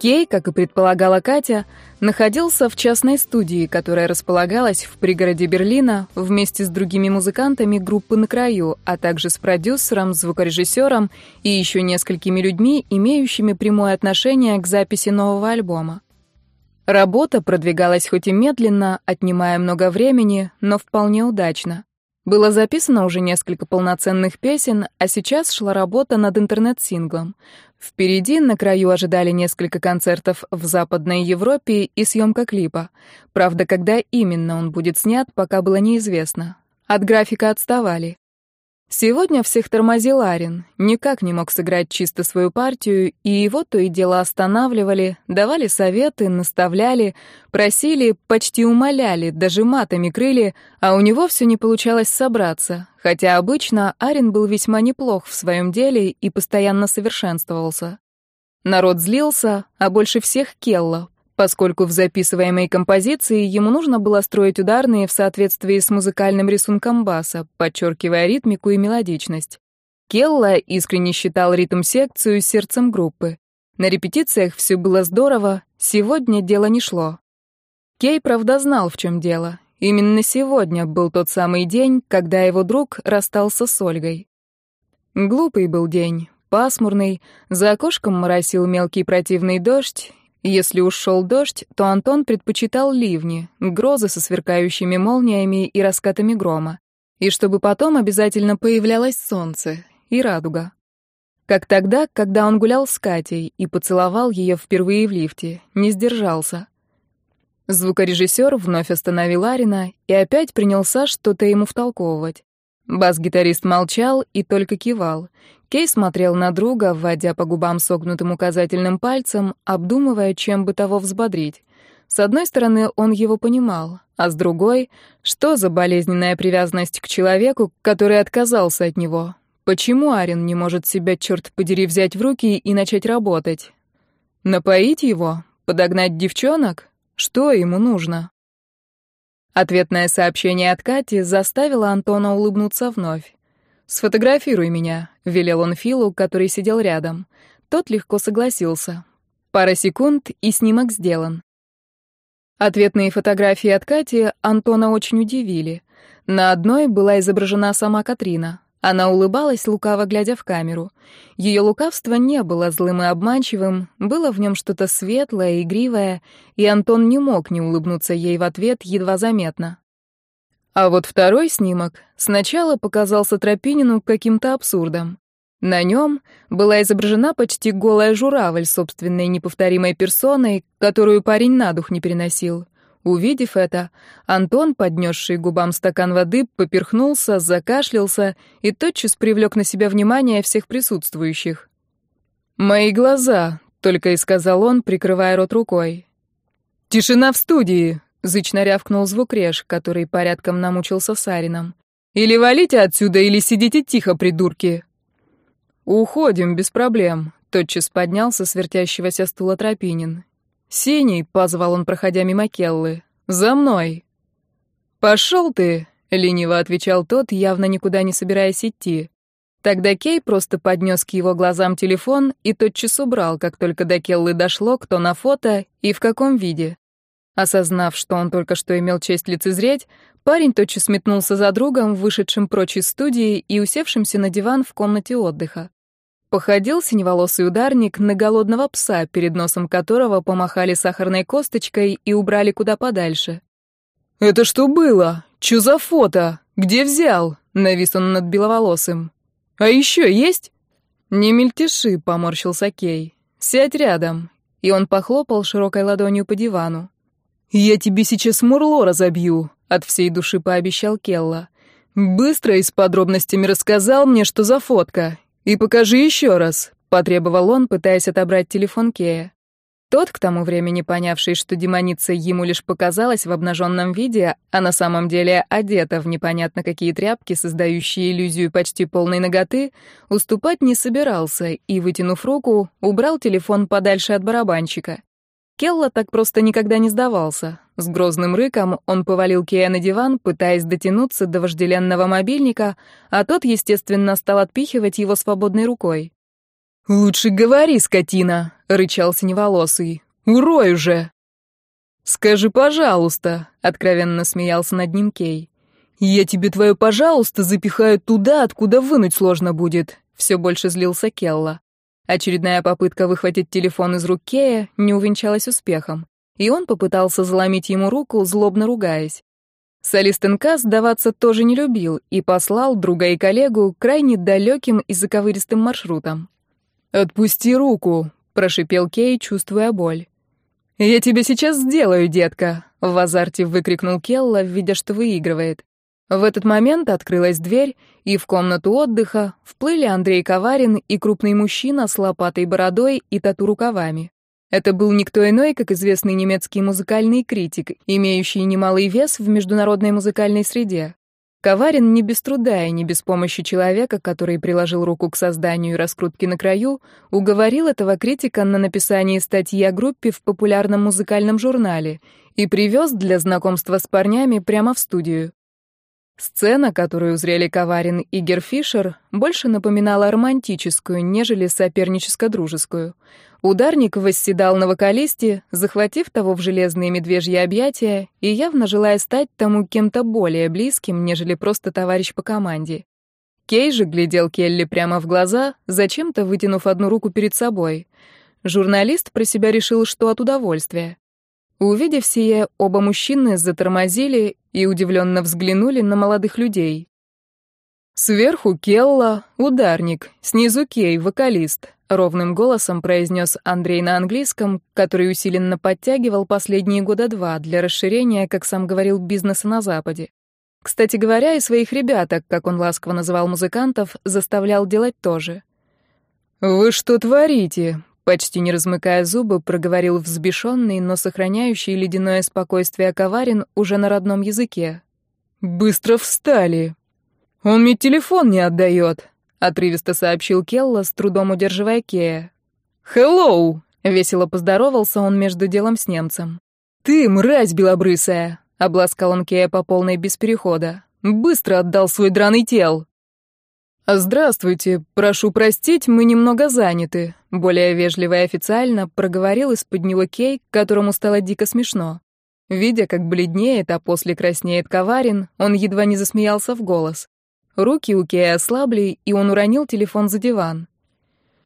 Кей, как и предполагала Катя, находился в частной студии, которая располагалась в пригороде Берлина вместе с другими музыкантами группы «На краю», а также с продюсером, звукорежиссером и еще несколькими людьми, имеющими прямое отношение к записи нового альбома. Работа продвигалась хоть и медленно, отнимая много времени, но вполне удачно. Было записано уже несколько полноценных песен, а сейчас шла работа над интернет-синглом. Впереди на краю ожидали несколько концертов в Западной Европе и съемка клипа. Правда, когда именно он будет снят, пока было неизвестно. От графика отставали. Сегодня всех тормозил Арин, никак не мог сыграть чисто свою партию, и его то и дело останавливали, давали советы, наставляли, просили, почти умоляли, даже матами крыли, а у него все не получалось собраться, хотя обычно Арин был весьма неплох в своем деле и постоянно совершенствовался. Народ злился, а больше всех Келла, поскольку в записываемой композиции ему нужно было строить ударные в соответствии с музыкальным рисунком баса, подчеркивая ритмику и мелодичность. Келла искренне считал ритм-секцию сердцем группы. На репетициях все было здорово, сегодня дело не шло. Кей, правда, знал, в чем дело. Именно сегодня был тот самый день, когда его друг расстался с Ольгой. Глупый был день, пасмурный, за окошком моросил мелкий противный дождь, если уж шел дождь, то Антон предпочитал ливни, грозы со сверкающими молниями и раскатами грома. И чтобы потом обязательно появлялось солнце и радуга. Как тогда, когда он гулял с Катей и поцеловал ее впервые в лифте, не сдержался. Звукорежиссер вновь остановил Арина и опять принялся что-то ему втолковывать. Бас-гитарист молчал и только кивал. Кей смотрел на друга, вводя по губам согнутым указательным пальцем, обдумывая, чем бы того взбодрить. С одной стороны, он его понимал, а с другой, что за болезненная привязанность к человеку, который отказался от него? Почему Арин не может себя, черт подери, взять в руки и начать работать? Напоить его? Подогнать девчонок? Что ему нужно? Ответное сообщение от Кати заставило Антона улыбнуться вновь. «Сфотографируй меня», — велел он Филу, который сидел рядом. Тот легко согласился. Пара секунд, и снимок сделан. Ответные фотографии от Кати Антона очень удивили. На одной была изображена сама Катрина. Она улыбалась, лукаво глядя в камеру. Ее лукавство не было злым и обманчивым, было в нем что-то светлое, игривое, и Антон не мог не улыбнуться ей в ответ едва заметно. А вот второй снимок сначала показался Тропинину каким-то абсурдом. На нем была изображена почти голая журавль собственной неповторимой персоной, которую парень на дух не переносил. Увидев это, Антон, поднесший губам стакан воды, поперхнулся, закашлялся и тотчас привлек на себя внимание всех присутствующих. «Мои глаза», — только и сказал он, прикрывая рот рукой. «Тишина в студии», Зычно рявкнул звукреж, который порядком намучился Сарином. «Или валите отсюда, или сидите тихо, придурки!» «Уходим, без проблем», — тотчас поднялся с вертящегося стула Тропинин. «Синий», — позвал он, проходя мимо Келлы. «За мной!» «Пошел ты!» — лениво отвечал тот, явно никуда не собираясь идти. Тогда Кей просто поднес к его глазам телефон и тотчас убрал, как только до Келлы дошло, кто на фото и в каком виде. Осознав, что он только что имел честь лицезреть, парень тотчас метнулся за другом, вышедшим прочь из студии и усевшимся на диван в комнате отдыха. Походил синеволосый ударник на голодного пса, перед носом которого помахали сахарной косточкой и убрали куда подальше. «Это что было? Чё за фото? Где взял?» — навис он над беловолосым. «А еще есть?» «Не мельтеши», — поморщился Кей. «Сядь рядом». И он похлопал широкой ладонью по дивану. «Я тебе сейчас мурло разобью», — от всей души пообещал Келла. «Быстро и с подробностями рассказал мне, что за фотка. И покажи еще раз», — потребовал он, пытаясь отобрать телефон Кея. Тот, к тому времени понявший, что демоница ему лишь показалась в обнаженном виде, а на самом деле одета в непонятно какие тряпки, создающие иллюзию почти полной ноготы, уступать не собирался и, вытянув руку, убрал телефон подальше от барабанщика. Келла так просто никогда не сдавался. С грозным рыком он повалил Кея на диван, пытаясь дотянуться до вожделенного мобильника, а тот, естественно, стал отпихивать его свободной рукой. «Лучше говори, скотина!» — рычал синеволосый. «Урой уже!» «Скажи, пожалуйста», — откровенно смеялся над ним Кей. «Я тебе твое «пожалуйста» запихаю туда, откуда вынуть сложно будет», — все больше злился Келла. Очередная попытка выхватить телефон из рук Кея не увенчалась успехом, и он попытался заломить ему руку, злобно ругаясь. Солист НК сдаваться тоже не любил и послал друга и коллегу крайне далеким и заковыристым маршрутом. «Отпусти руку», — прошипел Кей, чувствуя боль. «Я тебе сейчас сделаю, детка!» — в азарте выкрикнул Келла, видя, что выигрывает. В этот момент открылась дверь, и в комнату отдыха вплыли Андрей Коварин и крупный мужчина с лопатой бородой и тату-рукавами. Это был никто иной, как известный немецкий музыкальный критик, имеющий немалый вес в международной музыкальной среде. Коварин не без труда и не без помощи человека, который приложил руку к созданию и раскрутке на краю, уговорил этого критика на написание статьи о группе в популярном музыкальном журнале и привез для знакомства с парнями прямо в студию. Сцена, которую узрели Коварин и Герфишер, больше напоминала романтическую, нежели соперническо-дружескую. Ударник восседал на вокалисте, захватив того в железные медвежьи объятия и явно желая стать тому кем-то более близким, нежели просто товарищ по команде. Кей же глядел Келли прямо в глаза, зачем-то вытянув одну руку перед собой. Журналист про себя решил, что от удовольствия. Увидев сие, оба мужчины затормозили и удивленно взглянули на молодых людей. Сверху Келла, ударник, снизу Кей, вокалист, ровным голосом произнес Андрей на английском, который усиленно подтягивал последние года два для расширения, как сам говорил, бизнеса на Западе. Кстати говоря, и своих ребяток, как он ласково называл музыкантов, заставлял делать то же. «Вы что творите?» Почти не размыкая зубы, проговорил взбешенный, но сохраняющий ледяное спокойствие Коварин уже на родном языке. «Быстро встали!» «Он мне телефон не отдает», — отрывисто сообщил Келла, с трудом удерживая Кея. «Хеллоу!» — весело поздоровался он между делом с немцем. «Ты, мразь белобрысая!» — обласкал он Кея по полной без перехода. «Быстро отдал свой драный тел!» «Здравствуйте, прошу простить, мы немного заняты», — более вежливо и официально проговорил из-под него Кей, которому стало дико смешно. Видя, как бледнеет, а после краснеет Коварин, он едва не засмеялся в голос. Руки у Кея ослабли, и он уронил телефон за диван.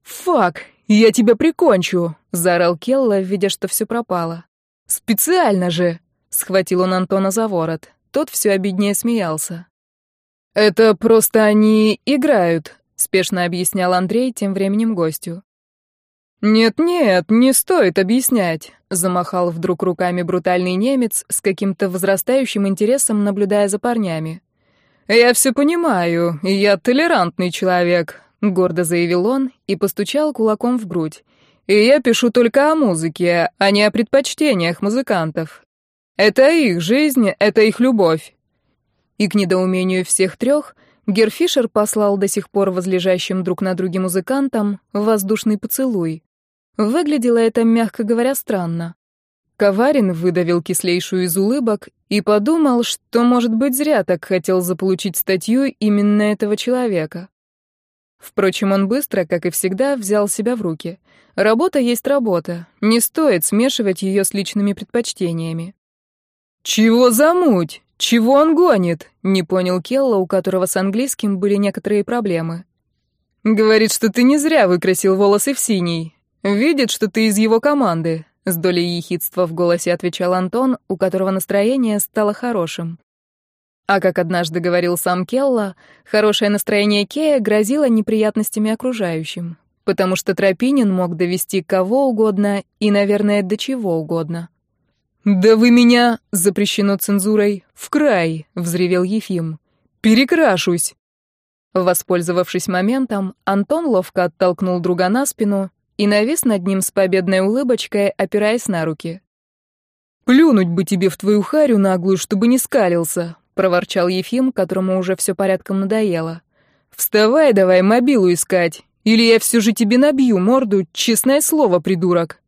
«Фак, я тебя прикончу!» — заорал Келла, видя, что все пропало. «Специально же!» — схватил он Антона за ворот. Тот все обиднее смеялся. «Это просто они играют», — спешно объяснял Андрей тем временем гостю. «Нет-нет, не стоит объяснять», — замахал вдруг руками брутальный немец с каким-то возрастающим интересом, наблюдая за парнями. «Я все понимаю, я толерантный человек», — гордо заявил он и постучал кулаком в грудь. «И я пишу только о музыке, а не о предпочтениях музыкантов. Это их жизнь, это их любовь. И к недоумению всех трех Герфишер послал до сих пор возлежащим друг на друге музыкантам воздушный поцелуй. Выглядело это, мягко говоря, странно. Коварин выдавил кислейшую из улыбок и подумал, что, может быть, зря так хотел заполучить статью именно этого человека. Впрочем, он быстро, как и всегда, взял себя в руки. Работа есть работа, не стоит смешивать ее с личными предпочтениями. «Чего за муть?» «Чего он гонит?» — не понял Келла, у которого с английским были некоторые проблемы. «Говорит, что ты не зря выкрасил волосы в синий. Видит, что ты из его команды», — с долей ехидства в голосе отвечал Антон, у которого настроение стало хорошим. А как однажды говорил сам Келла, хорошее настроение Кея грозило неприятностями окружающим, потому что Тропинин мог довести кого угодно и, наверное, до чего угодно. «Да вы меня, запрещено цензурой, в край!» — взревел Ефим. «Перекрашусь!» Воспользовавшись моментом, Антон ловко оттолкнул друга на спину и навис над ним с победной улыбочкой, опираясь на руки. «Плюнуть бы тебе в твою харю наглую, чтобы не скалился!» — проворчал Ефим, которому уже все порядком надоело. «Вставай давай мобилу искать, или я все же тебе набью морду, честное слово, придурок!»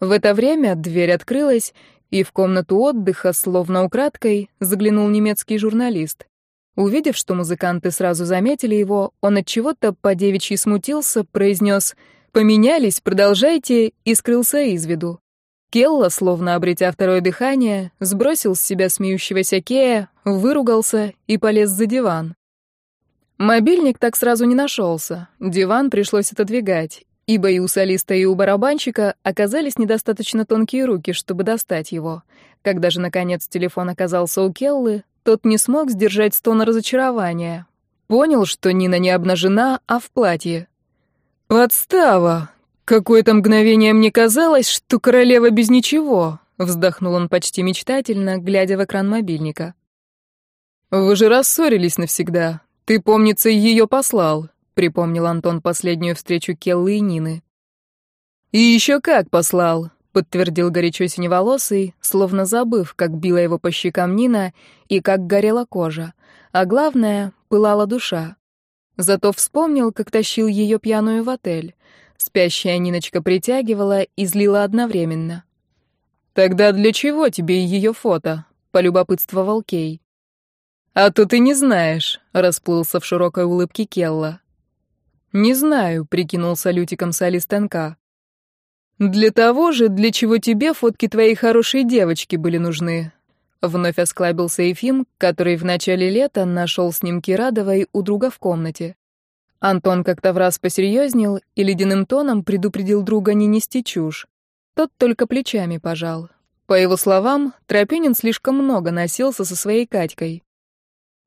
В это время дверь открылась, и в комнату отдыха, словно украдкой, заглянул немецкий журналист. Увидев, что музыканты сразу заметили его, он от чего-то по девичьи смутился, произнес Поменялись, продолжайте, и скрылся из виду. Келла, словно обретя второе дыхание, сбросил с себя смеющегося Кея, выругался и полез за диван. Мобильник так сразу не нашелся, диван пришлось отодвигать, ибо и у солиста, и у барабанщика оказались недостаточно тонкие руки, чтобы достать его. Когда же, наконец, телефон оказался у Келлы, тот не смог сдержать стона разочарования. Понял, что Нина не обнажена, а в платье. «Подстава! Какое-то мгновение мне казалось, что королева без ничего», — вздохнул он почти мечтательно, глядя в экран мобильника. «Вы же рассорились навсегда. Ты, помнится, ее послал», — припомнил Антон последнюю встречу Келлы и Нины. «И еще как послал», — подтвердил горячо синеволосый, словно забыв, как била его по щекам Нина и как горела кожа. А главное, пылала душа. Зато вспомнил, как тащил ее пьяную в отель. Спящая Ниночка притягивала и злила одновременно. «Тогда для чего тебе ее фото?» — полюбопытствовал Кей. «А то ты не знаешь», — расплылся в широкой улыбке Келла. «Не знаю», — прикинулся Лютиком солист НК. «Для того же, для чего тебе фотки твоей хорошей девочки были нужны», Вновь осклабился Ефим, который в начале лета нашел снимки Радовой у друга в комнате. Антон как-то в раз посерьезнел и ледяным тоном предупредил друга не нести чушь. Тот только плечами пожал. По его словам, Тропинин слишком много носился со своей Катькой.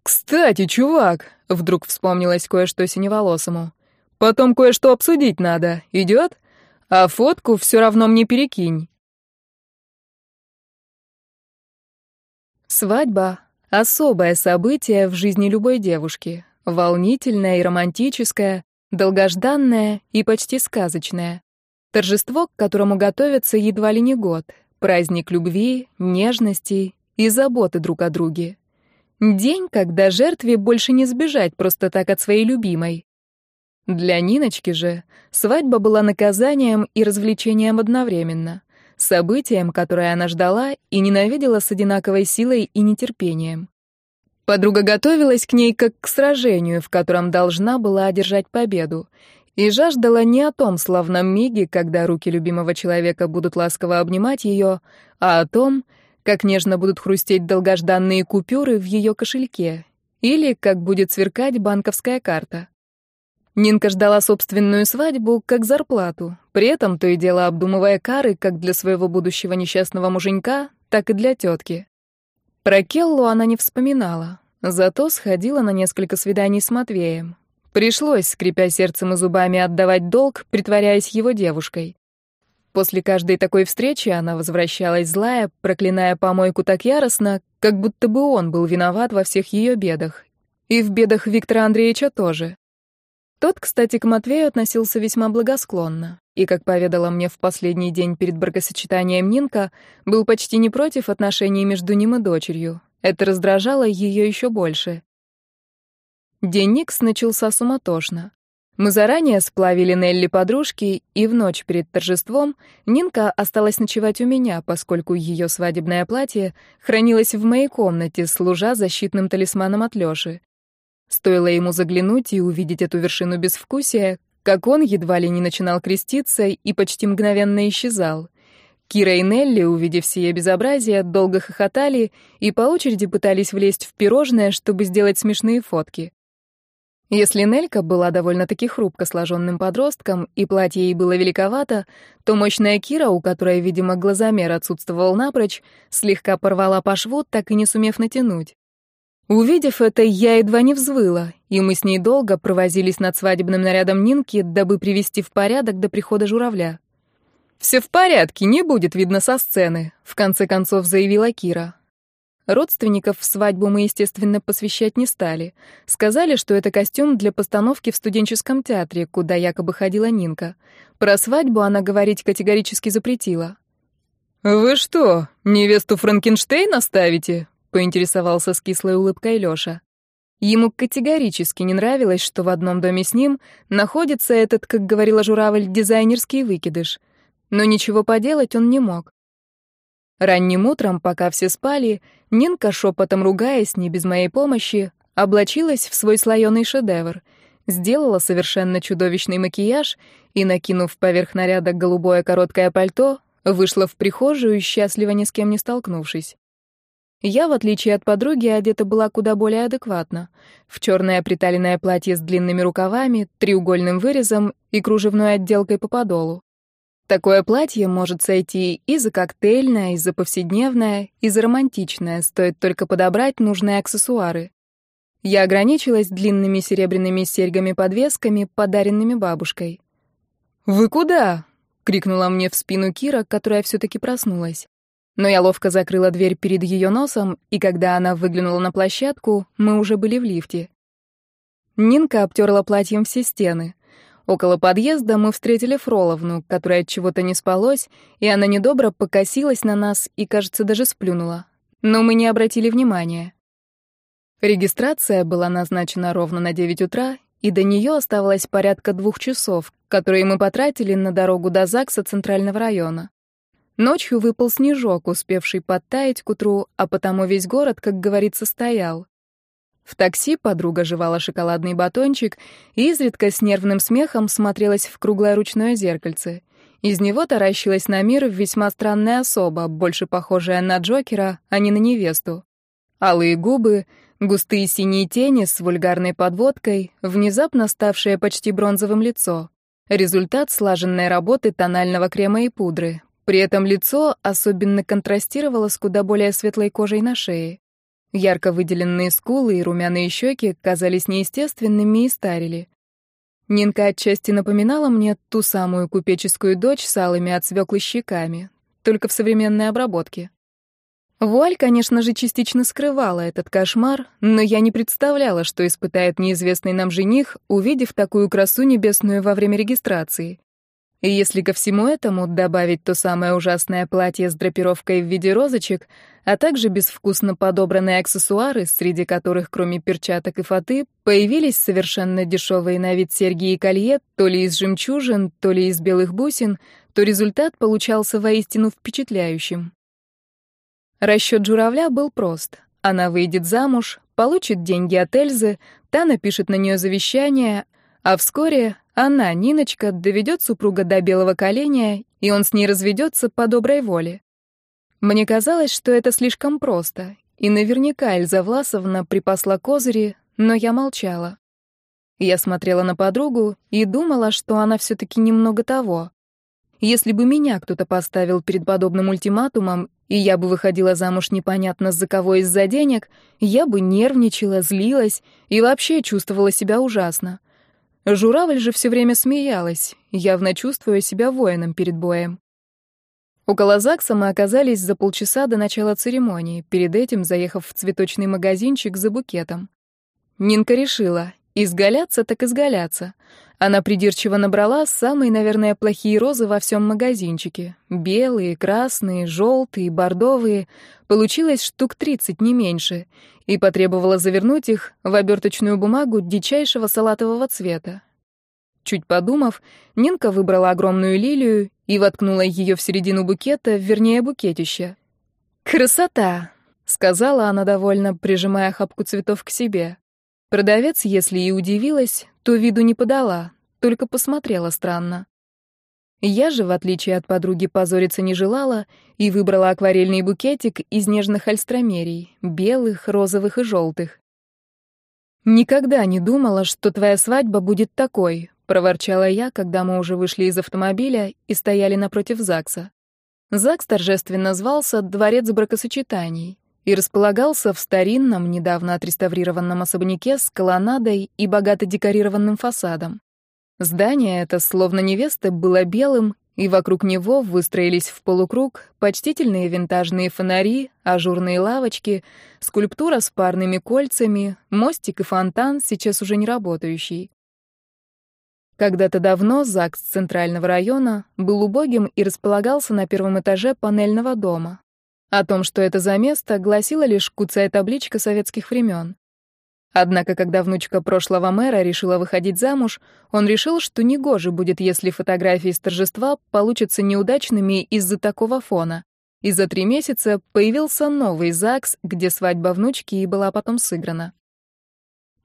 «Кстати, чувак!» — вдруг вспомнилось кое-что синеволосому. «Потом кое-что обсудить надо. Идет? А фотку все равно мне перекинь». Свадьба — особое событие в жизни любой девушки. Волнительное и романтическое, долгожданное и почти сказочное. Торжество, к которому готовятся едва ли не год. Праздник любви, нежности и заботы друг о друге. День, когда жертве больше не сбежать просто так от своей любимой. Для Ниночки же свадьба была наказанием и развлечением одновременно событием, которое она ждала и ненавидела с одинаковой силой и нетерпением. Подруга готовилась к ней как к сражению, в котором должна была одержать победу, и жаждала не о том славном миге, когда руки любимого человека будут ласково обнимать ее, а о том, как нежно будут хрустеть долгожданные купюры в ее кошельке, или как будет сверкать банковская карта. Нинка ждала собственную свадьбу как зарплату, при этом то и дело обдумывая кары как для своего будущего несчастного муженька, так и для тетки. Про Келлу она не вспоминала, зато сходила на несколько свиданий с Матвеем. Пришлось, скрипя сердцем и зубами, отдавать долг, притворяясь его девушкой. После каждой такой встречи она возвращалась злая, проклиная помойку так яростно, как будто бы он был виноват во всех ее бедах. И в бедах Виктора Андреевича тоже. Тот, кстати, к Матвею относился весьма благосклонно, и, как поведала мне в последний день перед бракосочетанием Нинка, был почти не против отношений между ним и дочерью. Это раздражало ее еще больше. День Никс начался суматошно. Мы заранее сплавили Нелли подружки, и в ночь перед торжеством Нинка осталась ночевать у меня, поскольку ее свадебное платье хранилось в моей комнате, служа защитным талисманом от Лёши. Стоило ему заглянуть и увидеть эту вершину безвкусия, как он едва ли не начинал креститься и почти мгновенно исчезал. Кира и Нелли, увидев сие безобразие, долго хохотали и по очереди пытались влезть в пирожное, чтобы сделать смешные фотки. Если Нелька была довольно-таки хрупко сложенным подростком, и платье ей было великовато, то мощная Кира, у которой, видимо, глазомер отсутствовал напрочь, слегка порвала по шву, так и не сумев натянуть. Увидев это, я едва не взвыла, и мы с ней долго провозились над свадебным нарядом Нинки, дабы привести в порядок до прихода журавля. «Все в порядке, не будет видно со сцены», — в конце концов заявила Кира. Родственников в свадьбу мы, естественно, посвящать не стали. Сказали, что это костюм для постановки в студенческом театре, куда якобы ходила Нинка. Про свадьбу она говорить категорически запретила. «Вы что, невесту Франкенштейна ставите?» Поинтересовался с кислой улыбкой Лёша. Ему категорически не нравилось, что в одном доме с ним находится этот, как говорила журавль, дизайнерский выкидыш. Но ничего поделать он не мог. Ранним утром, пока все спали, Нинка, шепотом ругаясь, не без моей помощи, облачилась в свой слоеный шедевр. сделала совершенно чудовищный макияж и, накинув поверх наряда голубое короткое пальто, вышла в прихожую, счастливо ни с кем не столкнувшись. Я, в отличие от подруги, одета была куда более адекватно. В черное приталенное платье с длинными рукавами, треугольным вырезом и кружевной отделкой по подолу. Такое платье может сойти и за коктейльное, и за повседневное, и за романтичное, стоит только подобрать нужные аксессуары. Я ограничилась длинными серебряными серьгами-подвесками, подаренными бабушкой. «Вы куда?» — крикнула мне в спину Кира, которая все-таки проснулась. Но я ловко закрыла дверь перед ее носом, и когда она выглянула на площадку, мы уже были в лифте. Нинка обтерла платьем все стены. Около подъезда мы встретили Фроловну, которая от чего-то не спалось, и она недобро покосилась на нас и, кажется, даже сплюнула. Но мы не обратили внимания. Регистрация была назначена ровно на 9 утра, и до нее оставалось порядка двух часов, которые мы потратили на дорогу до ЗАГСа Центрального района. Ночью выпал снежок, успевший подтаять к утру, а потому весь город, как говорится, стоял. В такси подруга жевала шоколадный батончик и изредка с нервным смехом смотрелась в круглое ручное зеркальце. Из него таращилась на мир весьма странная особа, больше похожая на Джокера, а не на невесту. Алые губы, густые синие тени с вульгарной подводкой, внезапно ставшее почти бронзовым лицо. Результат слаженной работы тонального крема и пудры, при этом лицо особенно контрастировало с куда более светлой кожей на шее. Ярко выделенные скулы и румяные щеки казались неестественными и старили. Нинка отчасти напоминала мне ту самую купеческую дочь с алыми от свеклы щеками, только в современной обработке. Вуаль, конечно же, частично скрывала этот кошмар, но я не представляла, что испытает неизвестный нам жених, увидев такую красу небесную во время регистрации. И если ко всему этому добавить то самое ужасное платье с драпировкой в виде розочек, а также безвкусно подобранные аксессуары, среди которых, кроме перчаток и фаты, появились совершенно дешевые на вид серьги и колье, то ли из жемчужин, то ли из белых бусин, то результат получался воистину впечатляющим. Расчет журавля был прост. Она выйдет замуж, получит деньги от Эльзы, та напишет на нее завещание, а вскоре она, Ниночка, доведет супруга до белого коленя, и он с ней разведется по доброй воле. Мне казалось, что это слишком просто, и наверняка Эльза Власовна припасла козыри, но я молчала. Я смотрела на подругу и думала, что она все-таки немного того. Если бы меня кто-то поставил перед подобным ультиматумом, и я бы выходила замуж непонятно за кого из-за денег, я бы нервничала, злилась и вообще чувствовала себя ужасно. Журавль же все время смеялась, явно чувствуя себя воином перед боем. Около ЗАГСа мы оказались за полчаса до начала церемонии, перед этим заехав в цветочный магазинчик за букетом. Нинка решила, изгаляться так изгаляться. Она придирчиво набрала самые, наверное, плохие розы во всем магазинчике. Белые, красные, желтые, бордовые. Получилось штук 30, не меньше. И потребовала завернуть их в оберточную бумагу дичайшего салатового цвета. Чуть подумав, Нинка выбрала огромную лилию и воткнула ее в середину букета, вернее, букетища. «Красота!» — сказала она довольно, прижимая хапку цветов к себе. Продавец, если и удивилась, то виду не подала, только посмотрела странно. Я же, в отличие от подруги, позориться не желала и выбрала акварельный букетик из нежных альстромерий, белых, розовых и желтых. «Никогда не думала, что твоя свадьба будет такой», — проворчала я, когда мы уже вышли из автомобиля и стояли напротив ЗАГСа. ЗАГС торжественно звался «Дворец бракосочетаний» и располагался в старинном, недавно отреставрированном особняке с колоннадой и богато декорированным фасадом. Здание это, словно невесты, было белым, и вокруг него выстроились в полукруг почтительные винтажные фонари, ажурные лавочки, скульптура с парными кольцами, мостик и фонтан, сейчас уже не работающий. Когда-то давно ЗАГС Центрального района был убогим и располагался на первом этаже панельного дома, о том, что это за место, гласила лишь куцая табличка советских времен. Однако, когда внучка прошлого мэра решила выходить замуж, он решил, что негоже будет, если фотографии с торжества получатся неудачными из-за такого фона. И за три месяца появился новый ЗАГС, где свадьба внучки и была потом сыграна.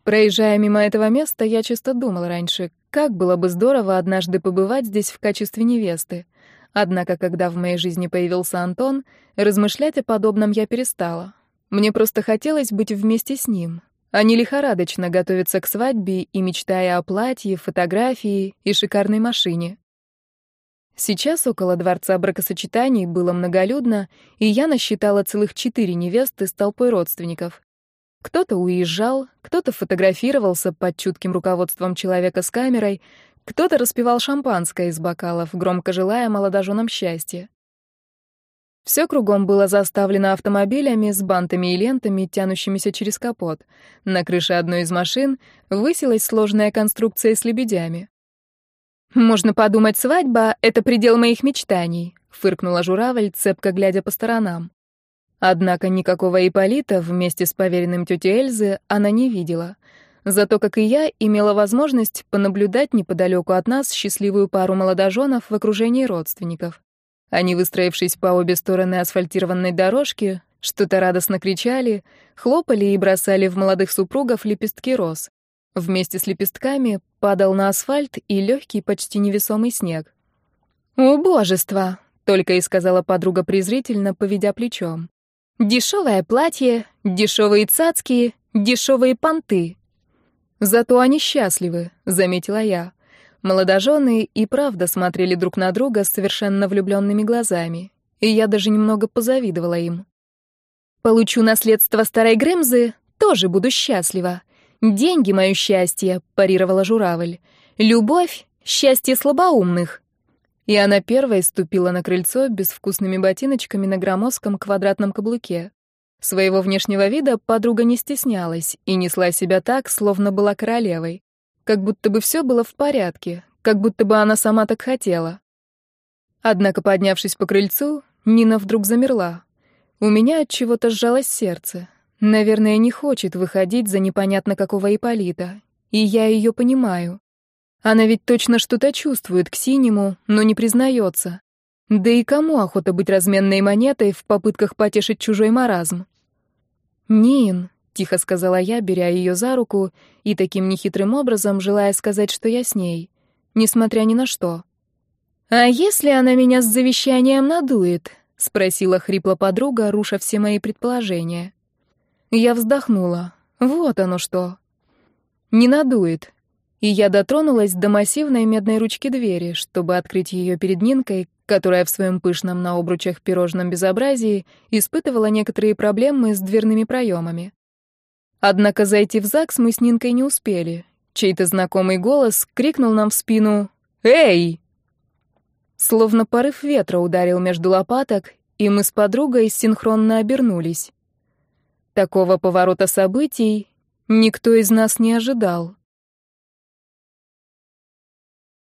Проезжая мимо этого места, я часто думал раньше, как было бы здорово однажды побывать здесь в качестве невесты. Однако, когда в моей жизни появился Антон, размышлять о подобном я перестала. Мне просто хотелось быть вместе с ним, а не лихорадочно готовиться к свадьбе и мечтая о платье, фотографии и шикарной машине. Сейчас около дворца бракосочетаний было многолюдно, и я насчитала целых четыре невесты с толпой родственников. Кто-то уезжал, кто-то фотографировался под чутким руководством человека с камерой, кто-то распивал шампанское из бокалов, громко желая молодоженам счастья. Все кругом было заставлено автомобилями с бантами и лентами, тянущимися через капот. На крыше одной из машин высилась сложная конструкция с лебедями. «Можно подумать, свадьба — это предел моих мечтаний», — фыркнула журавль, цепко глядя по сторонам. Однако никакого Ипполита вместе с поверенным тети Эльзы она не видела. Зато, как и я, имела возможность понаблюдать неподалеку от нас счастливую пару молодоженов в окружении родственников. Они, выстроившись по обе стороны асфальтированной дорожки, что-то радостно кричали, хлопали и бросали в молодых супругов лепестки роз. Вместе с лепестками падал на асфальт и легкий, почти невесомый снег. «Убожество!» — только и сказала подруга презрительно, поведя плечом. Дешевое платье, дешевые цацки, дешевые понты. Зато они счастливы, заметила я. Молодожены и правда смотрели друг на друга с совершенно влюбленными глазами, и я даже немного позавидовала им. Получу наследство старой Грэмзы, тоже буду счастлива. Деньги — мое счастье, парировала журавль. Любовь — счастье слабоумных. И она первой ступила на крыльцо безвкусными ботиночками на громоздком квадратном каблуке. Своего внешнего вида подруга не стеснялась и несла себя так, словно была королевой. Как будто бы все было в порядке, как будто бы она сама так хотела. Однако, поднявшись по крыльцу, Нина вдруг замерла. У меня от чего-то сжалось сердце. Наверное, не хочет выходить за непонятно какого Иполита. И я ее понимаю. Она ведь точно что-то чувствует к синему, но не признается. Да и кому охота быть разменной монетой в попытках потешить чужой маразм? «Нин», — тихо сказала я, беря ее за руку и таким нехитрым образом желая сказать, что я с ней, несмотря ни на что. «А если она меня с завещанием надует?» — спросила хрипло подруга, руша все мои предположения. Я вздохнула. Вот оно что. «Не надует», и я дотронулась до массивной медной ручки двери, чтобы открыть ее перед Нинкой, которая в своем пышном на обручах пирожном безобразии испытывала некоторые проблемы с дверными проемами. Однако зайти в ЗАГС мы с Нинкой не успели. Чей-то знакомый голос крикнул нам в спину «Эй!». Словно порыв ветра ударил между лопаток, и мы с подругой синхронно обернулись. Такого поворота событий никто из нас не ожидал.